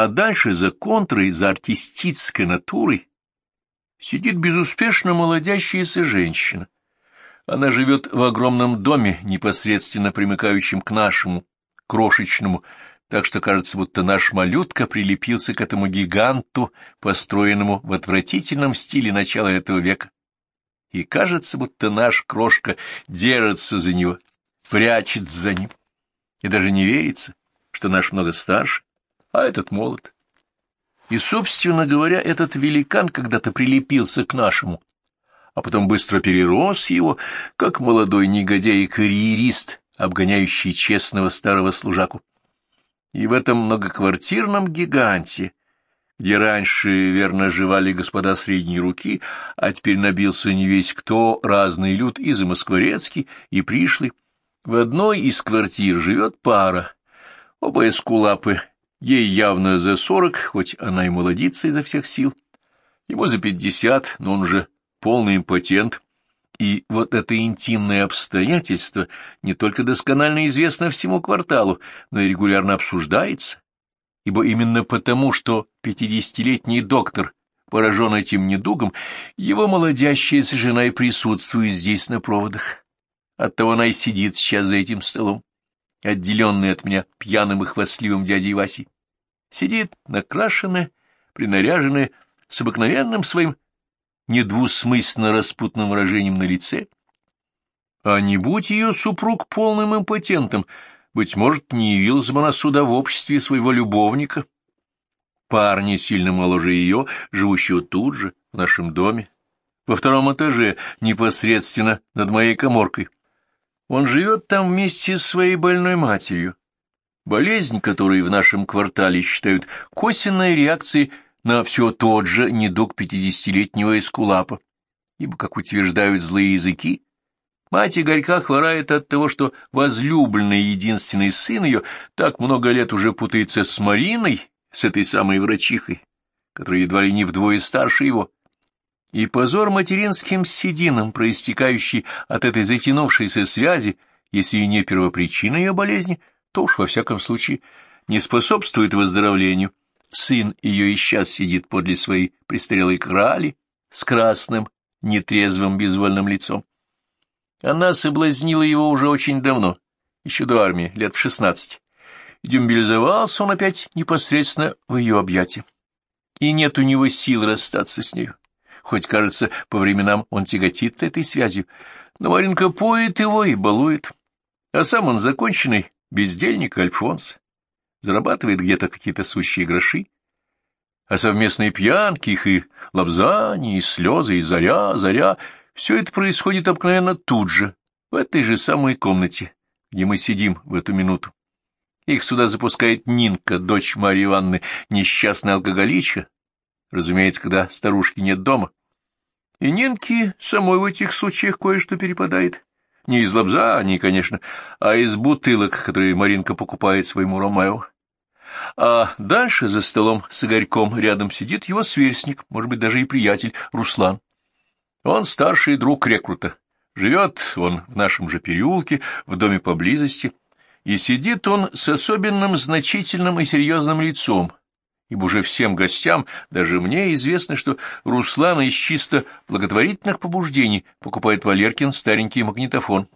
А дальше за контрой, за артистической натурой сидит безуспешно молодящаяся женщина. Она живет в огромном доме, непосредственно примыкающем к нашему, крошечному, так что кажется, будто наш малютка прилепился к этому гиганту, построенному в отвратительном стиле начала этого века. И кажется, будто наш крошка держится за него, прячется за ним. И даже не верится, что наш много старше, а этот молод. И, собственно говоря, этот великан когда-то прилепился к нашему, а потом быстро перерос его, как молодой негодяй и карьерист, обгоняющий честного старого служаку. И в этом многоквартирном гиганте, где раньше верно жевали господа средней руки, а теперь набился не весь кто, разный люд и замоскворецкий, и пришлый, в одной из квартир живет пара, оба эскулапы, ей явно за сорок, хоть она и молодится изо всех сил, ему за пятьдесят, но он же полный импотент, и вот это интимное обстоятельство не только досконально известно всему кварталу, но и регулярно обсуждается, ибо именно потому, что пятидесятилетний доктор поражен этим недугом, его молодящаяся жена и присутствует здесь на проводах. Оттого она и сидит сейчас за этим столом, отделенный от меня пьяным и хвастливым дядей Васей. Сидит накрашенная, принаряженная, с обыкновенным своим недвусмысленно распутным выражением на лице. А не будь ее супруг полным импотентом, быть может, не явилась бы она сюда в обществе своего любовника. Парни сильно моложе ее, живущего тут же, в нашем доме, во втором этаже, непосредственно над моей коморкой. Он живет там вместе с своей больной матерью, болезнь которой в нашем квартале считают косвенной реакцией на все тот же недуг пятидесятилетнего эскулапа, ибо, как утверждают злые языки, мать Игорька хворает от того, что возлюбленный единственный сын ее так много лет уже путается с Мариной, с этой самой врачихой, которая едва ли не вдвое старше его, и позор материнским сединам, проистекающий от этой затянувшейся связи, если и не первопричина ее болезни, то уж во всяком случае не способствует выздоровлению, Сын ее и сейчас сидит подле своей престарелой крали с красным, нетрезвым, безвольным лицом. Она соблазнила его уже очень давно, еще до армии, лет в шестнадцать. Демобилизовался он опять непосредственно в ее объятия. И нет у него сил расстаться с нею. Хоть, кажется, по временам он тяготит этой связью, но Маринка поет его и балует. А сам он законченный бездельник Альфонс. Зарабатывает где-то какие-то сущие гроши, а совместные пьянки их и лобзания, и слезы, и заря, заря — все это происходит обыкновенно тут же, в этой же самой комнате, где мы сидим в эту минуту. Их сюда запускает Нинка, дочь Марьи Ивановны, несчастная алкоголичка, разумеется, когда старушки нет дома. И Нинке самой в этих случаях кое-что перепадает. Не из лобза они, конечно, а из бутылок, которые Маринка покупает своему Ромео. А дальше за столом с Игорьком рядом сидит его сверстник, может быть, даже и приятель, Руслан. Он старший друг рекрута. Живет он в нашем же переулке, в доме поблизости, и сидит он с особенным значительным и серьезным лицом, ибо уже всем гостям, даже мне, известно, что Руслан из чисто благотворительных побуждений покупает Валеркин старенький магнитофон,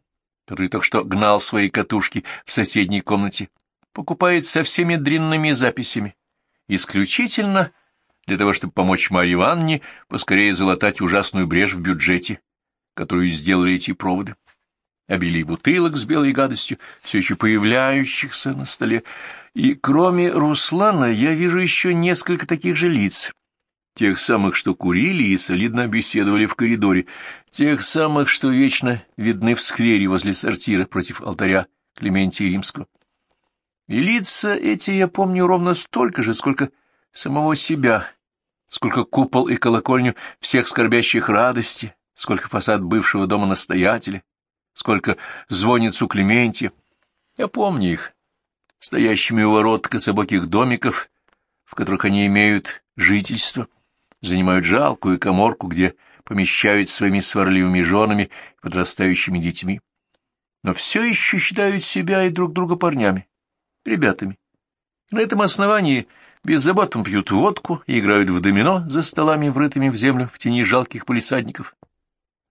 который только что гнал свои катушки в соседней комнате, покупает со всеми дрянными записями, исключительно для того, чтобы помочь Марье Ивановне поскорее залатать ужасную брешь в бюджете, которую сделали эти проводы обилие бутылок с белой гадостью, все еще появляющихся на столе, и кроме Руслана я вижу еще несколько таких же лиц, тех самых, что курили и солидно беседовали в коридоре, тех самых, что вечно видны в сквере возле сортира против алтаря Клементия Римского. И лица эти я помню ровно столько же, сколько самого себя, сколько купол и колокольню всех скорбящих радости, сколько фасад бывшего дома настоятеля, сколько звонниц у Клементия. Я помню их, стоящими у ворот кособоких домиков, в которых они имеют жительство, занимают жалкую коморку, где помещают своими сварливыми женами и подрастающими детьми. Но все еще считают себя и друг друга парнями, ребятами. на этом основании беззаботно пьют водку и играют в домино за столами, врытыми в землю в тени жалких полисадников.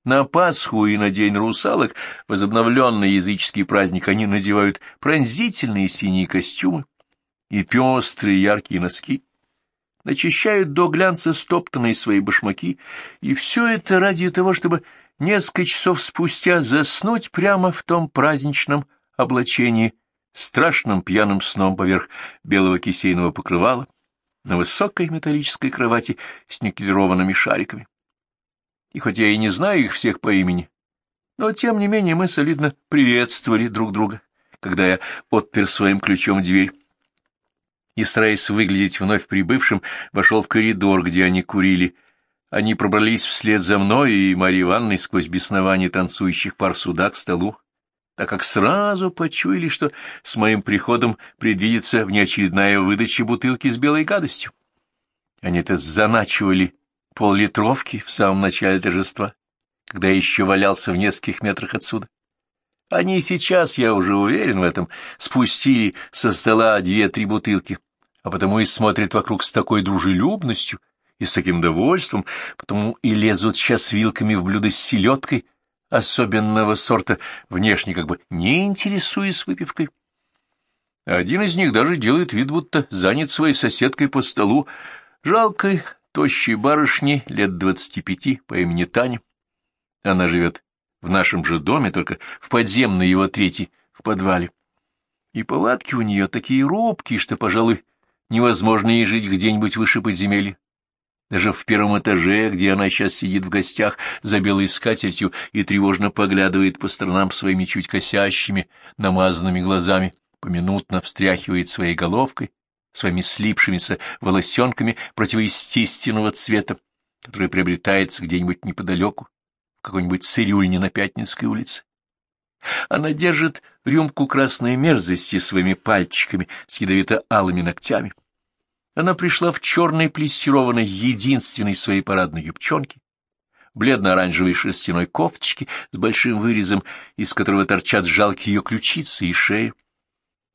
На Пасху и на День русалок, возобновленный языческий праздник, они надевают пронзительные синие костюмы и пестрые яркие носки, начищают до глянца стоптанные свои башмаки, и все это ради того, чтобы несколько часов спустя заснуть прямо в том праздничном облачении, страшным пьяным сном поверх белого кисейного покрывала, на высокой металлической кровати с никелированными шариками. И хотя я и не знаю их всех по имени, но тем не менее мы солидно приветствовали друг друга, когда я отпер своим ключом дверь и, стараясь выглядеть вновь прибывшим, вошел в коридор, где они курили. Они пробрались вслед за мной и Марьей Ивановной сквозь беснование танцующих пар суда к столу, так как сразу почуяли, что с моим приходом предвидится внеочередная выдача бутылки с белой гадостью. Они-то заначивали поллитровки в самом начале торжества, когда я еще валялся в нескольких метрах отсюда. Они сейчас, я уже уверен в этом, спустили со стола две-три бутылки, а потому и смотрят вокруг с такой дружелюбностью и с таким довольством, потому и лезут сейчас вилками в блюдо с селедкой особенного сорта, внешне как бы не интересуясь выпивкой. Один из них даже делает вид, будто занят своей соседкой по столу, жалкой, тощей барышни лет двадцати пяти по имени Таня. Она живет в нашем же доме, только в подземной его третьей, в подвале. И повадки у нее такие робкие, что, пожалуй, невозможно ей жить где-нибудь выше подземелья. Даже в первом этаже, где она сейчас сидит в гостях за белой скатертью и тревожно поглядывает по сторонам своими чуть косящими, намазанными глазами, поминутно встряхивает своей головкой, своими слипшимися волосенками противоестественного цвета, который приобретается где-нибудь неподалеку, в какой-нибудь цирюльне на Пятницкой улице. Она держит рюмку красной мерзости своими пальчиками с ядовито-алыми ногтями. Она пришла в черной плессированной единственной своей парадной юбчонке, бледно-оранжевой шерстяной кофточке с большим вырезом, из которого торчат жалкие ее ключицы и шея,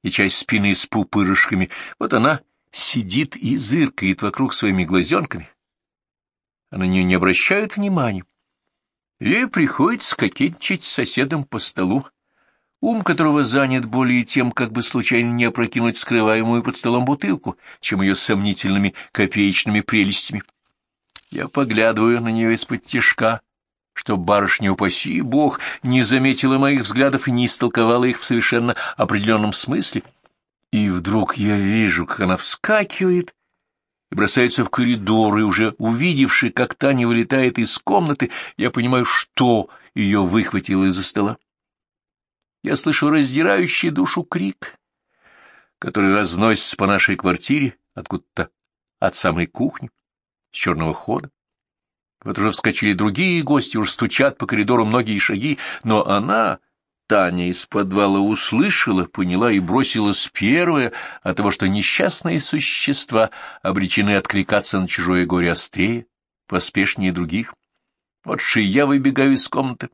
и часть спины с пупырышками. Вот она сидит и зыркает вокруг своими глазенками. А на нее не обращают внимания. Ей приходится кокетничать с соседом по столу, ум которого занят более тем, как бы случайно не опрокинуть скрываемую под столом бутылку, чем ее сомнительными копеечными прелестями. Я поглядываю на нее из-под тяжка, что барышня, упаси бог, не заметила моих взглядов и не истолковала их в совершенно определенном смысле. И вдруг я вижу, как она вскакивает и бросается в коридор, и уже увидевши, как Таня вылетает из комнаты, я понимаю, что ее выхватило из-за стола. Я слышу раздирающий душу крик, который разносится по нашей квартире откуда-то от самой кухни, с черного хода. Вот уже вскочили другие гости, уже стучат по коридору многие шаги, но она, Таня из подвала, услышала, поняла и бросилась первая от того, что несчастные существа обречены откликаться на чужое горе острее, поспешнее других. Вот я выбегаю из комнаты,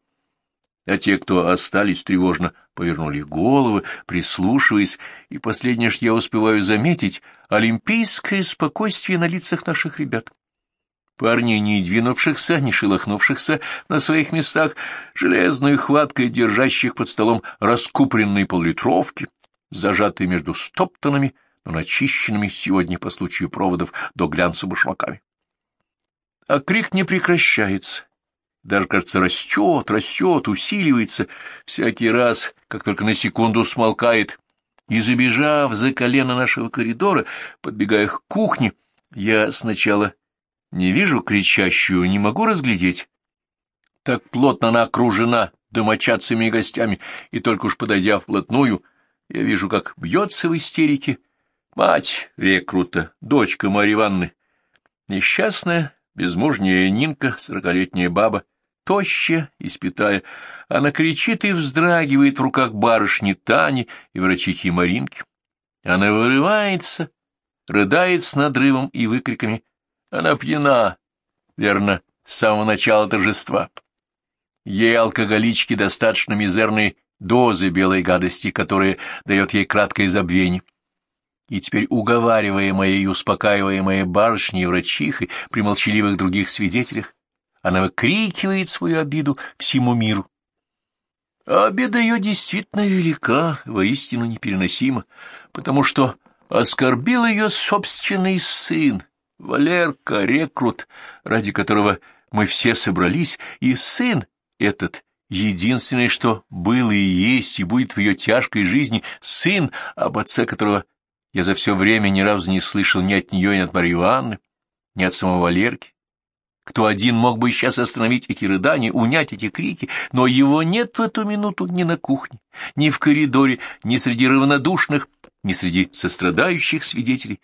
а те, кто остались, тревожно повернули головы, прислушиваясь, и последнее, что я успеваю заметить, — олимпийское спокойствие на лицах наших ребят. Парни, не двинувшихся, не шелохнувшихся на своих местах, железной хваткой держащих под столом раскупленные поллитровки, зажатые между стоптанными, но начищенными сегодня по случаю проводов до глянца башмаками. А крик не прекращается. Даже, кажется, растет, растет, усиливается всякий раз, как только на секунду смолкает. И, забежав за колено нашего коридора, подбегая к кухне, я сначала не вижу кричащую, не могу разглядеть. Так плотно она окружена домочадцами и гостями, и только уж подойдя вплотную, я вижу, как бьется в истерике мать рекрута, дочка Марьи Ивановны, несчастная, безмужняя Нинка, сорокалетняя баба, тощая, испитая. Она кричит и вздрагивает в руках барышни Тани и врачихи Маринки. Она вырывается, рыдает с надрывом и выкриками она пьяна, верно, с самого начала торжества. Ей алкоголички достаточно мизерной дозы белой гадости, которая дает ей краткое забвение. И теперь уговариваемая и успокаиваемая барышней и врачихой при молчаливых других свидетелях, она выкрикивает свою обиду всему миру. А обида ее действительно велика, воистину непереносима, потому что оскорбил ее собственный сын, Валерка, рекрут, ради которого мы все собрались, и сын этот, единственное, что было и есть, и будет в ее тяжкой жизни, сын, об отце которого я за все время ни разу не слышал ни от нее, ни от Марьи Ивановны, ни от самого Валерки. Кто один мог бы сейчас остановить эти рыдания, унять эти крики, но его нет в эту минуту ни на кухне, ни в коридоре, ни среди равнодушных, ни среди сострадающих свидетелей.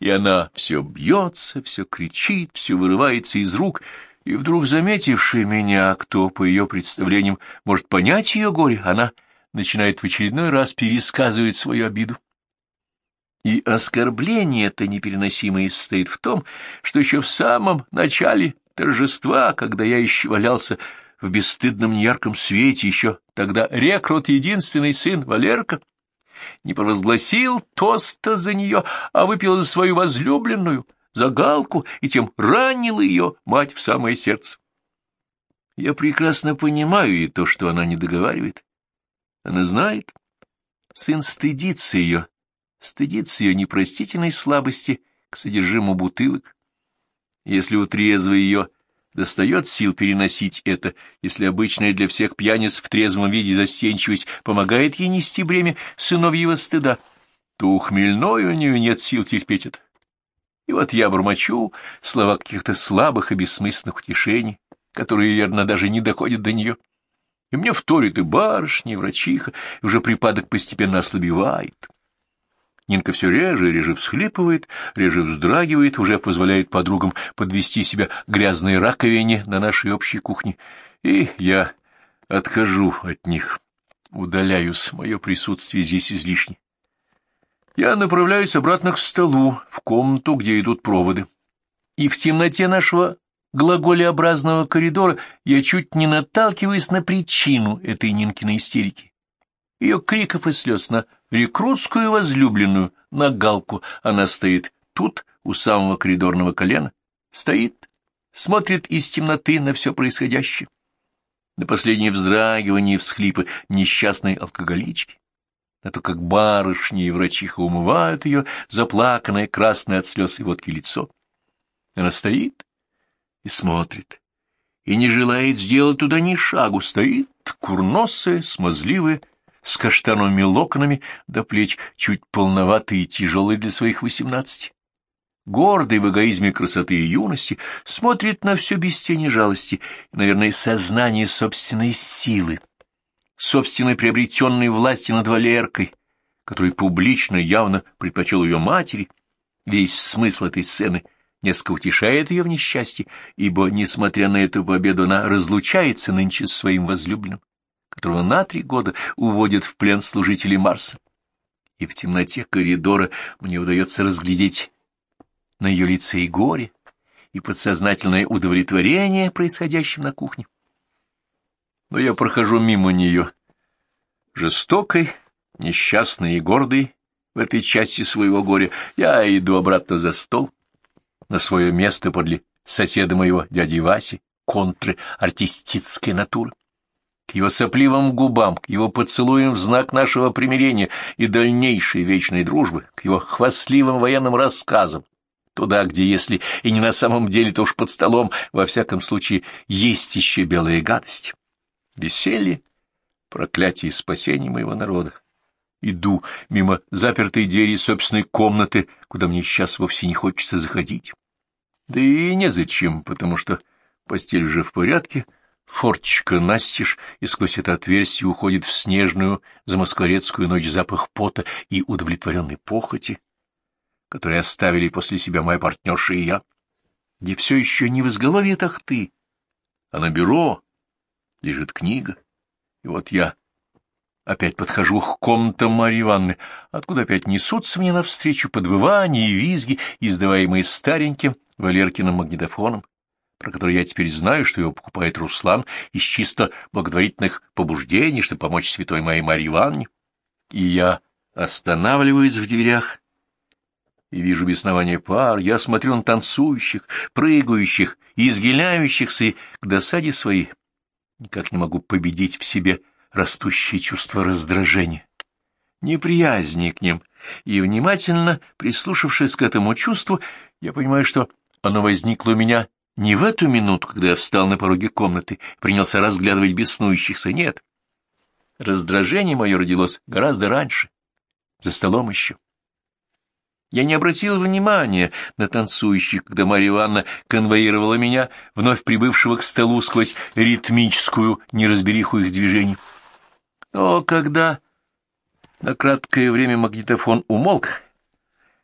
И она все бьется, все кричит, все вырывается из рук, и вдруг, заметившая меня, кто, по ее представлениям, может понять ее горе, она начинает в очередной раз пересказывать свою обиду. И оскорбление это непереносимое состоит в том, что еще в самом начале торжества, когда я еще валялся в бесстыдном неярком свете, еще тогда рекрут единственный сын Валерка, не провозгласил тоста за нее, а выпил за свою возлюбленную, за галку, и тем ранил ее мать в самое сердце. Я прекрасно понимаю и то, что она не договаривает. Она знает. Сын стыдится ее, стыдится ее непростительной слабости к содержимому бутылок. Если у трезвой ее достает сил переносить это, если обычная для всех пьяниц в трезвом виде застенчивость помогает ей нести бремя сыновьего стыда, то у у нее нет сил терпеть это. И вот я бормочу слова каких-то слабых и бессмысленных утешений, которые, верно, даже не доходят до нее. И мне вторит и барышня, и врачиха, и уже припадок постепенно ослабевает. Нинка все реже и реже всхлипывает, реже вздрагивает, уже позволяет подругам подвести себя грязной раковине на нашей общей кухне. И я отхожу от них, удаляюсь, мое присутствие здесь излишне. Я направляюсь обратно к столу, в комнату, где идут проводы. И в темноте нашего глаголеобразного коридора я чуть не наталкиваюсь на причину этой Нинкиной истерики. Ее криков и слез на рекрутскую возлюбленную, на галку. Она стоит тут, у самого коридорного колена. Стоит, смотрит из темноты на все происходящее. На последнее вздрагивание и всхлипы несчастной алкоголички. На то, как барышни и врачиха умывают ее, заплаканное, красное от слез и водки лицо. Она стоит и смотрит, и не желает сделать туда ни шагу, стоит, курносая, смазливая, с каштановыми локонами до плеч, чуть полноватый и тяжелый для своих восемнадцати. Гордый в эгоизме красоты и юности, смотрит на все без тени жалости и, наверное, сознание собственной силы, собственной приобретенной власти над Валеркой, который публично явно предпочел ее матери. Весь смысл этой сцены несколько утешает ее в несчастье, ибо, несмотря на эту победу, она разлучается нынче с своим возлюбленным которого на три года уводят в плен служители Марса. И в темноте коридора мне удается разглядеть на ее лице и горе, и подсознательное удовлетворение происходящим на кухне. Но я прохожу мимо нее, жестокой, несчастной и гордой в этой части своего горя. Я иду обратно за стол, на свое место подле соседа моего дяди Васи, контры артистической натуры к его сопливым губам, к его поцелуям в знак нашего примирения и дальнейшей вечной дружбы, к его хвастливым военным рассказам, туда, где, если и не на самом деле, то уж под столом, во всяком случае, есть еще белая гадость. Веселье, проклятие и спасение моего народа. Иду мимо запертой двери собственной комнаты, куда мне сейчас вовсе не хочется заходить. Да и незачем, потому что постель уже в порядке — Форточка настежь, и сквозь это отверстие уходит в снежную замоскворецкую ночь запах пота и удовлетворенной похоти, которые оставили после себя моя партнерша и я, где все еще не в изголовье тахты, а на бюро лежит книга. И вот я опять подхожу к комнатам Марьи Ивановны, откуда опять несутся мне навстречу подвывания и визги, издаваемые стареньким Валеркиным магнитофоном про который я теперь знаю, что его покупает Руслан из чисто благотворительных побуждений, чтобы помочь святой моей Марье Ивановне. И я останавливаюсь в дверях и вижу беснование пар, я смотрю на танцующих, прыгающих и изгиляющихся, и к досаде своей никак не могу победить в себе растущее чувство раздражения, неприязни к ним, и, внимательно прислушавшись к этому чувству, я понимаю, что оно возникло у меня не в эту минуту, когда я встал на пороге комнаты, принялся разглядывать беснующихся, нет. Раздражение мое родилось гораздо раньше, за столом еще. Я не обратил внимания на танцующих, когда Марья Ивановна конвоировала меня, вновь прибывшего к столу сквозь ритмическую неразбериху их движений. Но когда на краткое время магнитофон умолк,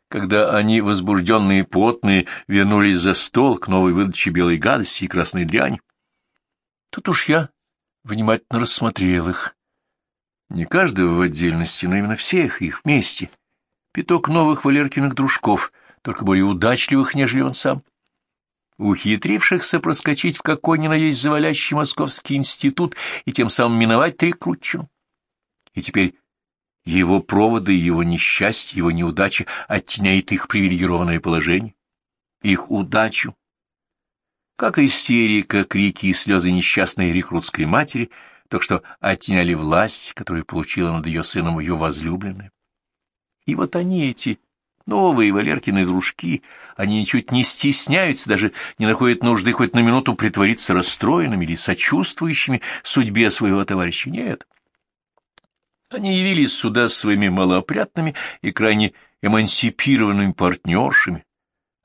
когда они, возбужденные и потные, вернулись за стол к новой выдаче белой гадости и красной дряни, тут уж я внимательно рассмотрел их. Не каждого в отдельности, но именно всех их вместе — пяток новых Валеркиных дружков, только более удачливых, нежели он сам, ухитрившихся проскочить в какой ни на есть завалящий московский институт и тем самым миновать Трикрутчину. И теперь его проводы, его несчастье, его неудача оттеняет их привилегированное положение, их удачу. Как истерика, крики и слезы несчастной рекрутской матери, так что оттеняли власть, которую получила над ее сыном ее возлюбленная. И вот они, эти новые Валеркины дружки, они ничуть не стесняются, даже не находят нужды хоть на минуту притвориться расстроенными или сочувствующими судьбе своего товарища. Нет. Они явились сюда своими малоопрятными и крайне эмансипированными партнершами.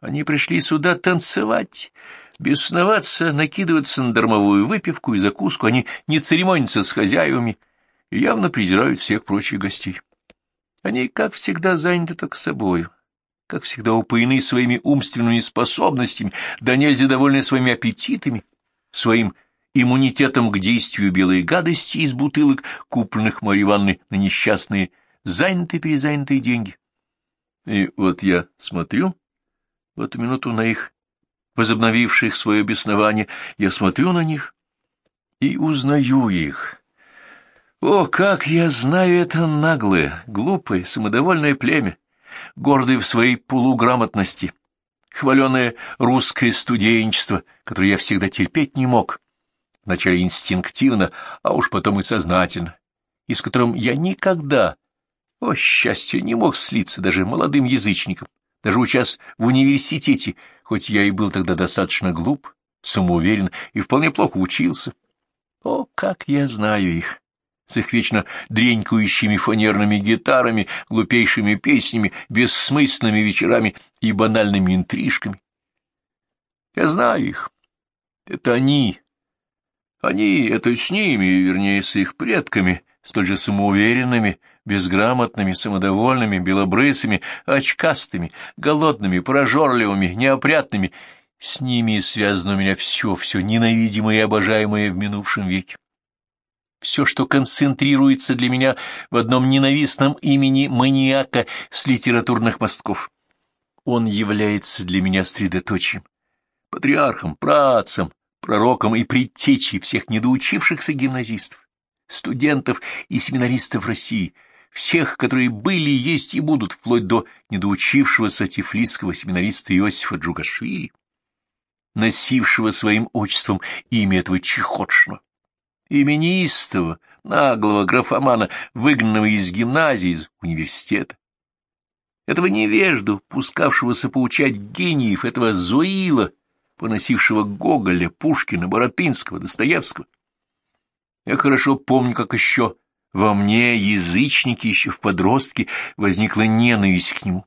Они пришли сюда танцевать, бесноваться, накидываться на дармовую выпивку и закуску. Они не церемонятся с хозяевами и явно презирают всех прочих гостей. Они, как всегда, заняты только собою, как всегда упоены своими умственными способностями, да нельзя довольны своими аппетитами, своим иммунитетом к действию белой гадости из бутылок, купленных Марьей Ивановной на несчастные занятые-перезанятые деньги. И вот я смотрю в эту минуту на их, возобновивших свое беснование, я смотрю на них и узнаю их о, как я знаю это наглое, глупое, самодовольное племя, гордое в своей полуграмотности, хваленое русское студенчество, которое я всегда терпеть не мог, вначале инстинктивно, а уж потом и сознательно, и с которым я никогда, о счастье, не мог слиться даже молодым язычником, даже учас в университете, хоть я и был тогда достаточно глуп, самоуверен и вполне плохо учился. О, как я знаю их! с их вечно дренькающими фанерными гитарами, глупейшими песнями, бессмысленными вечерами и банальными интрижками. Я знаю их. Это они. Они — это с ними, вернее, с их предками, столь же самоуверенными, безграмотными, самодовольными, белобрысыми, очкастыми, голодными, прожорливыми, неопрятными. С ними связано у меня все, все ненавидимое и обожаемое в минувшем веке все, что концентрируется для меня в одном ненавистном имени маниака с литературных мостков. Он является для меня средоточием, патриархом, працем, пророком и предтечей всех недоучившихся гимназистов, студентов и семинаристов России, всех, которые были, есть и будут, вплоть до недоучившегося тифлисского семинариста Иосифа Джугашвили, носившего своим отчеством имя этого Чехотшного именистого, наглого графомана, выгнанного из гимназии, из университета. Этого невежду, пускавшегося поучать гениев, этого Зуила, поносившего Гоголя, Пушкина, Боротынского, Достоевского. Я хорошо помню, как еще во мне, язычники, еще в подростке, возникла ненависть к нему.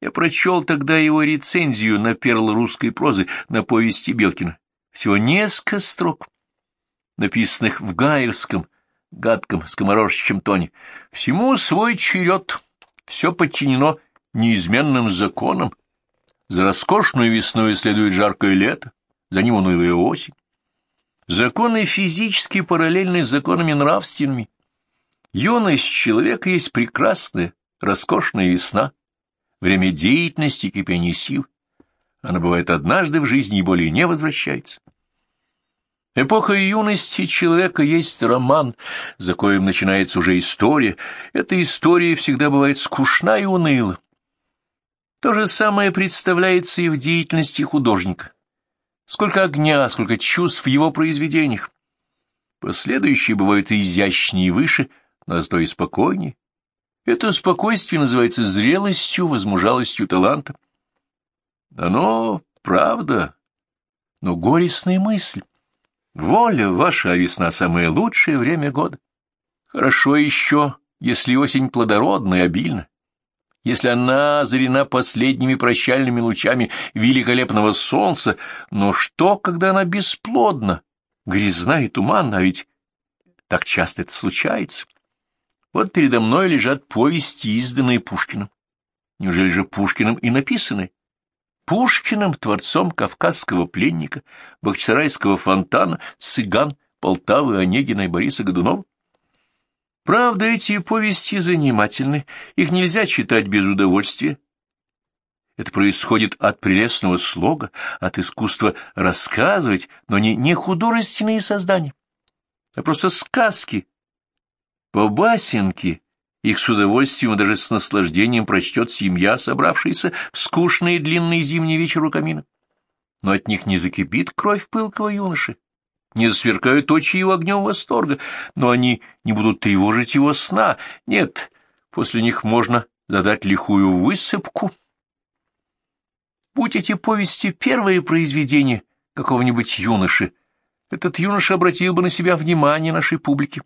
Я прочел тогда его рецензию на перл русской прозы на повести Белкина. Всего несколько строк написанных в гайерском, гадком, скоморожечем тоне. Всему свой черед, все подчинено неизменным законам. За роскошную весной следует жаркое лето, за ним унылая осень. Законы физически параллельны с законами нравственными. Юность человека есть прекрасная, роскошная весна, время деятельности кипения сил. Она бывает однажды в жизни и более не возвращается. Эпоха юности человека есть роман, за коим начинается уже история. Эта история всегда бывает скучна и уныла. То же самое представляется и в деятельности художника. Сколько огня, сколько чувств в его произведениях. Последующие бывают изящнее и выше, но зато и спокойнее. Это спокойствие называется зрелостью, возмужалостью таланта. Оно правда, но горестная мысль. Воля ваша, а весна — самое лучшее время года. Хорошо еще, если осень плодородна и обильна, если она озарена последними прощальными лучами великолепного солнца, но что, когда она бесплодна, грязна и туманна, а ведь так часто это случается? Вот передо мной лежат повести, изданные Пушкиным. Неужели же Пушкиным и написаны? Пушкиным, творцом кавказского пленника, бахчисарайского фонтана, цыган, Полтавы, Онегина и Бориса Годунова? Правда, эти повести занимательны, их нельзя читать без удовольствия. Это происходит от прелестного слога, от искусства рассказывать, но не, не художественные создания, а просто сказки, по басенке их с удовольствием и даже с наслаждением прочтет семья, собравшаяся в скучный и длинный зимний вечер у камина. Но от них не закипит кровь пылкого юноши, не засверкают очи его огнем восторга, но они не будут тревожить его сна. Нет, после них можно задать лихую высыпку. Будь эти повести первые произведения какого-нибудь юноши, этот юноша обратил бы на себя внимание нашей публики.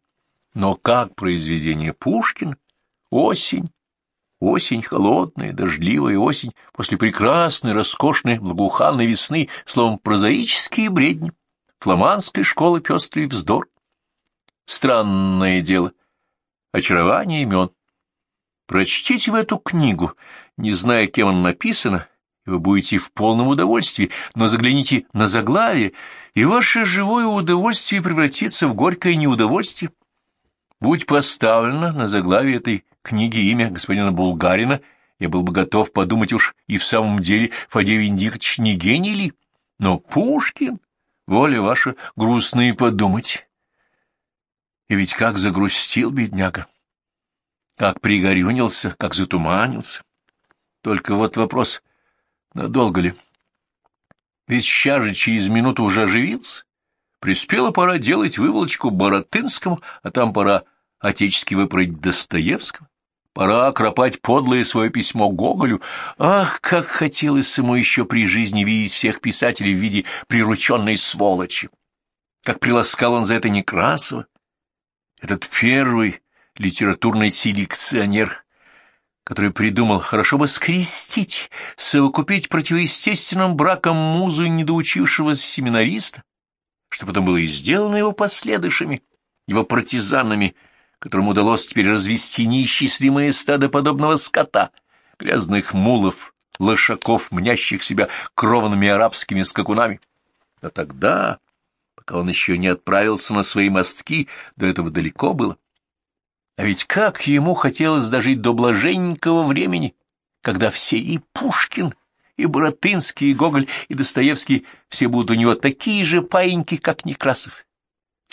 Но как произведение Пушкина, осень, осень холодная, дождливая осень, после прекрасной, роскошной, благоуханной весны, словом, прозаические бредни, фламандской школы пестрый вздор. Странное дело, очарование имен. Прочтите в эту книгу, не зная, кем она написана, и вы будете в полном удовольствии, но загляните на заглавие, и ваше живое удовольствие превратится в горькое неудовольствие. Будь поставлено на заглавие этой книги имя господина Булгарина, я был бы готов подумать уж и в самом деле Фадей Венедиктович не гений ли? Но Пушкин, воля ваша, грустно и подумать. И ведь как загрустил бедняга, как пригорюнился, как затуманился. Только вот вопрос, надолго ли? Ведь сейчас же через минуту уже оживился. Приспела пора делать выволочку Боротынскому, а там пора отечески выправить Достоевского. Пора окропать подлое свое письмо Гоголю. Ах, как хотелось ему еще при жизни видеть всех писателей в виде прирученной сволочи! Как приласкал он за это Некрасова! Этот первый литературный селекционер, который придумал хорошо бы скрестить, совокупить противоестественным браком музу недоучившегося семинариста, что потом было и сделано его последующими, его партизанами, которым удалось теперь развести неисчислимое стадо подобного скота, грязных мулов, лошаков, мнящих себя крованными арабскими скакунами. Но тогда, пока он еще не отправился на свои мостки, до этого далеко было. А ведь как ему хотелось дожить до блаженненького времени, когда все и Пушкин, и Боротынский, и Гоголь, и Достоевский все будут у него такие же паиньки, как Некрасов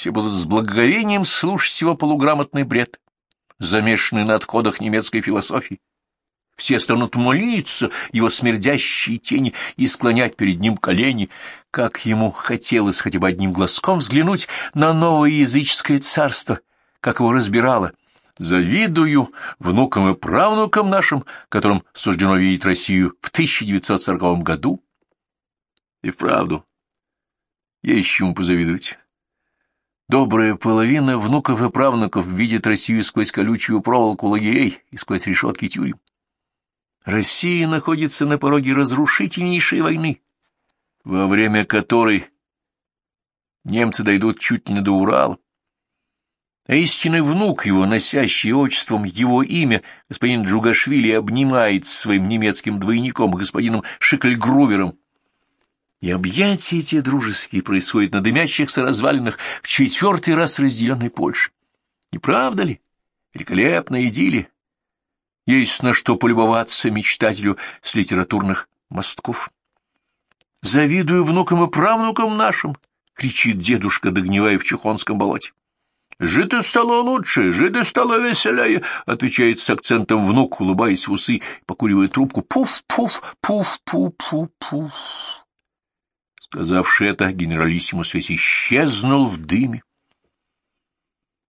все будут с благоговением слушать его полуграмотный бред, замешанный на отходах немецкой философии. Все станут молиться его смердящие тени и склонять перед ним колени, как ему хотелось хотя бы одним глазком взглянуть на новое языческое царство, как его разбирало. Завидую внукам и правнукам нашим, которым суждено видеть Россию в 1940 году. И вправду, есть чему позавидовать. Добрая половина внуков и правнуков видит Россию сквозь колючую проволоку лагерей и сквозь решетки тюрем. Россия находится на пороге разрушительнейшей войны, во время которой немцы дойдут чуть не до Урала. А истинный внук его, носящий отчеством его имя, господин Джугашвили, обнимает своим немецким двойником, господином Шикльгрувером, и объятия эти дружеские происходят на дымящихся развалинах в четвертый раз разделенной Польши. Не правда ли? Великолепная идиллия. Есть на что полюбоваться мечтателю с литературных мостков. «Завидую внукам и правнукам нашим!» — кричит дедушка, догнивая в Чехонском болоте. «Жито стало лучше, жито стало веселее», — отвечает с акцентом внук, улыбаясь в усы, покуривая трубку. «Пуф-пуф, пуф-пуф-пуф-пуф». Сказавши это, генералиссимус весь исчезнул в дыме.